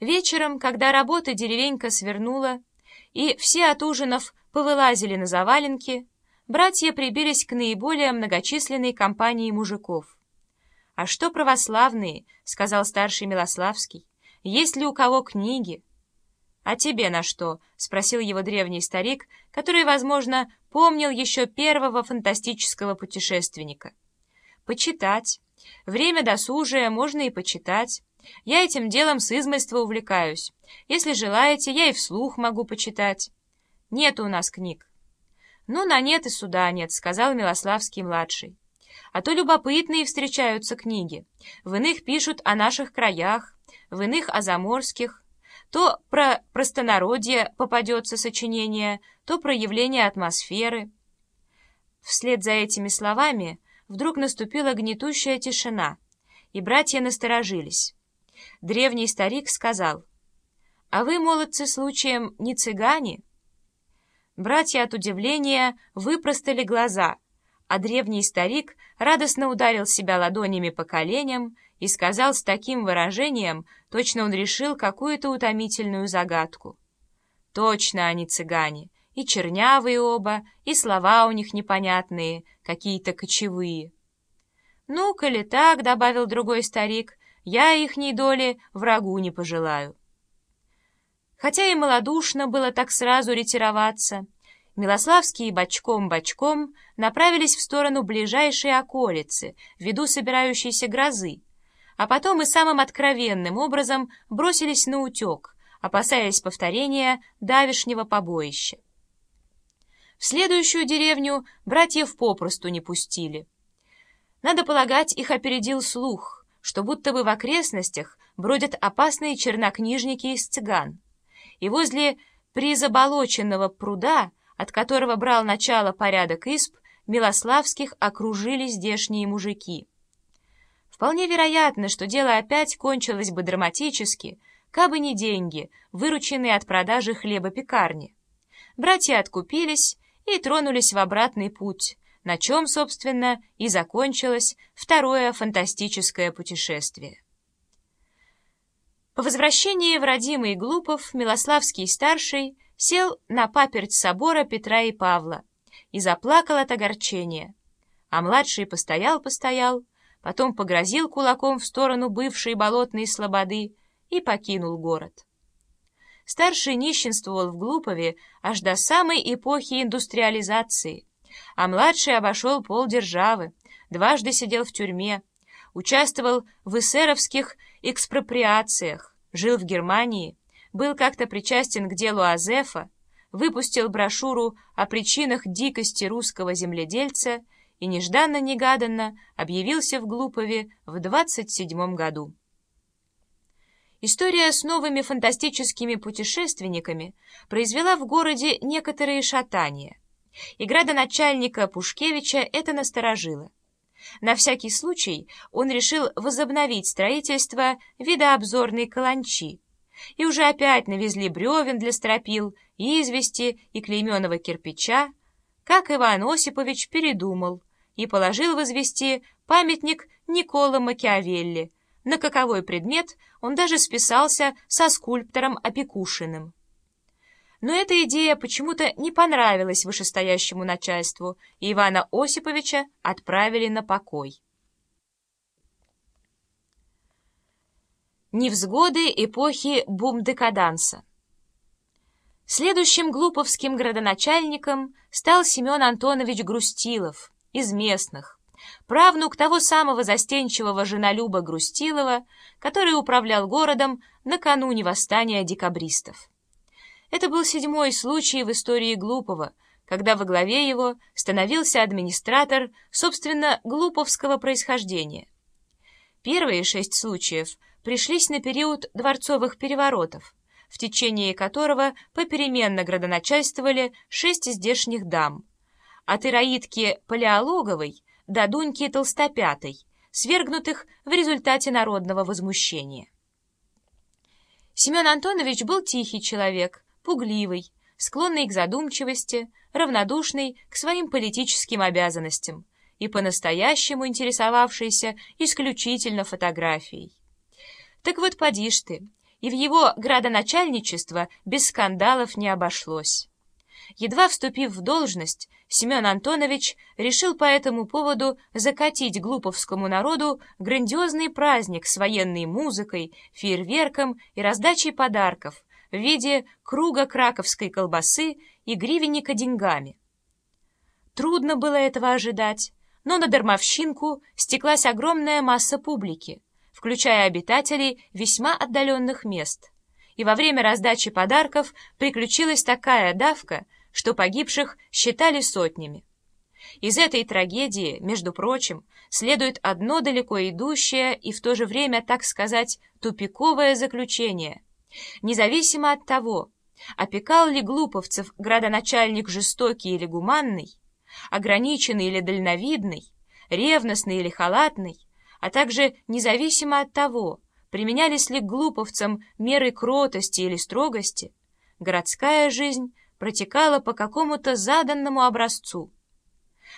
Вечером, когда работа деревенька свернула, и все от ужинов повылазили на заваленки, братья прибились к наиболее многочисленной компании мужиков. «А что православные?» — сказал старший Милославский. «Есть ли у кого книги?» «А тебе на что?» — спросил его древний старик, который, возможно, помнил еще первого фантастического путешественника. «Почитать. Время досужее, можно и почитать. Я этим делом с измольства увлекаюсь. Если желаете, я и вслух могу почитать. Нет у нас книг». «Ну, на нет и суда нет», — сказал Милославский-младший. А то любопытные встречаются книги. В иных пишут о наших краях, в иных о заморских. То про простонародье попадется сочинение, то про явление атмосферы. Вслед за этими словами вдруг наступила гнетущая тишина, и братья насторожились. Древний старик сказал, «А вы, молодцы, случаем не цыгане?» Братья от удивления выпростали глаза — а древний старик радостно ударил себя ладонями по коленям и сказал с таким выражением, точно он решил какую-то утомительную загадку. «Точно они цыгане, и чернявые оба, и слова у них непонятные, какие-то кочевые». «Ну, коли так», — добавил другой старик, — «я ихней доли врагу не пожелаю». Хотя и малодушно было так сразу ретироваться, — Милославские бочком-бочком направились в сторону ближайшей околицы, ввиду собирающейся грозы, а потом и самым откровенным образом бросились на утек, опасаясь повторения давишнего побоища. В следующую деревню братьев попросту не пустили. Надо полагать, их опередил слух, что будто бы в окрестностях бродят опасные чернокнижники из цыган, и возле призаболоченного пруда от которого брал начало порядок исп, Милославских окружили здешние мужики. Вполне вероятно, что дело опять кончилось бы драматически, кабы не деньги, вырученные от продажи хлеба пекарни. Братья откупились и тронулись в обратный путь, на чем, собственно, и закончилось второе фантастическое путешествие. По возвращении в родимый Глупов Милославский-старший сел на паперть собора Петра и Павла и заплакал от огорчения. А младший постоял-постоял, потом погрозил кулаком в сторону бывшей болотной слободы и покинул город. Старший нищенствовал в Глупове аж до самой эпохи индустриализации, а младший обошел полдержавы, дважды сидел в тюрьме, участвовал в эсеровских экспроприациях, жил в Германии, был как-то причастен к делу Азефа, выпустил брошюру о причинах дикости русского земледельца и нежданно-негаданно объявился в Глупове в 27 году. История с новыми фантастическими путешественниками произвела в городе некоторые шатания, и градоначальника Пушкевича это насторожило. На всякий случай он решил возобновить строительство видообзорной каланчи, и уже опять навезли бревен для стропил, извести и клейменого кирпича, как Иван Осипович передумал и положил возвести памятник Никола Макиавелли, на каковой предмет он даже списался со скульптором Опекушиным. Но эта идея почему-то не понравилась вышестоящему начальству, и Ивана Осиповича отправили на покой. Невзгоды эпохи бум-декаданса. Следующим глуповским градоначальником стал Семен Антонович Грустилов, из местных, правнук того самого застенчивого женолюба Грустилова, который управлял городом накануне восстания декабристов. Это был седьмой случай в истории Глупого, когда во главе его становился администратор, собственно, глуповского происхождения. Первые шесть случаев пришлись на период дворцовых переворотов, в течение которого попеременно градоначальствовали шесть здешних дам, от Ираидки Палеологовой до Дуньки Толстопятой, свергнутых в результате народного возмущения. Семен Антонович был тихий человек, пугливый, склонный к задумчивости, равнодушный к своим политическим обязанностям и по-настоящему интересовавшийся исключительно фотографией. Так вот, поди ж ты, и в его градоначальничество без скандалов не обошлось. Едва вступив в должность, Семен Антонович решил по этому поводу закатить глуповскому народу грандиозный праздник с военной музыкой, фейерверком и раздачей подарков в виде круга краковской колбасы и гривенника деньгами. Трудно было этого ожидать, но на дармовщинку стеклась огромная масса публики, включая обитателей весьма отдаленных мест. И во время раздачи подарков приключилась такая давка, что погибших считали сотнями. Из этой трагедии, между прочим, следует одно далеко идущее и в то же время, так сказать, тупиковое заключение. Независимо от того, опекал ли глуповцев градоначальник жестокий или гуманный, ограниченный или дальновидный, ревностный или халатный, а также независимо от того, применялись ли глуповцам меры кротости или строгости, городская жизнь протекала по какому-то заданному образцу.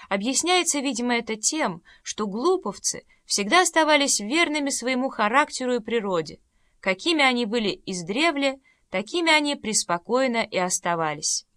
Объясняется, видимо, это тем, что глуповцы всегда оставались верными своему характеру и природе. Какими они были издревле, такими они преспокойно и оставались.